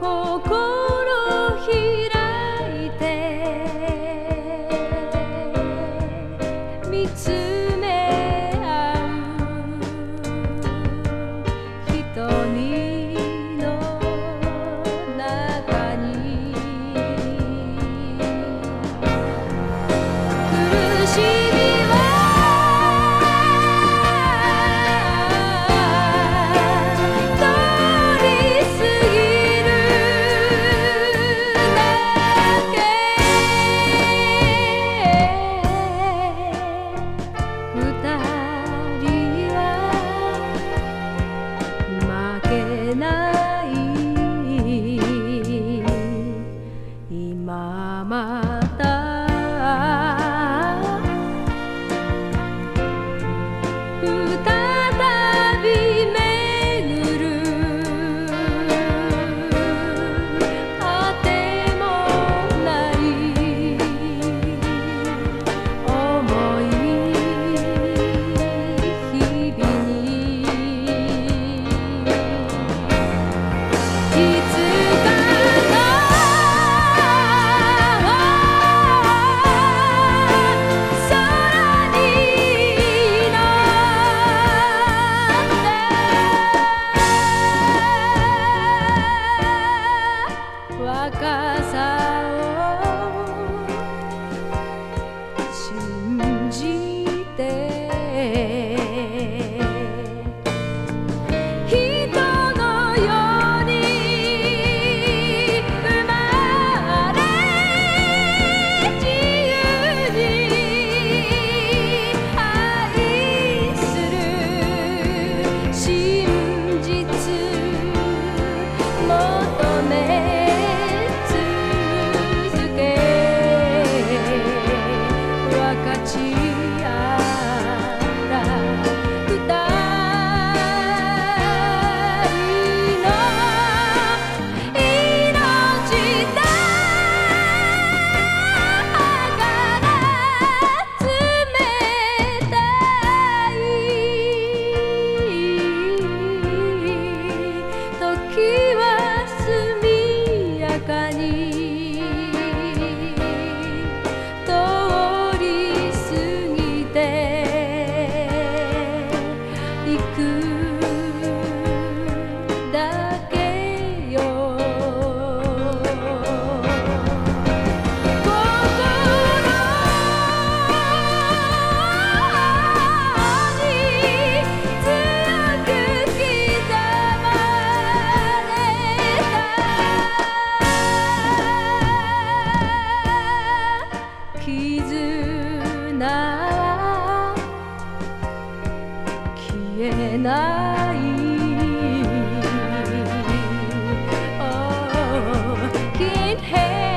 心開いて。見つ mama. ない」oh,「can't help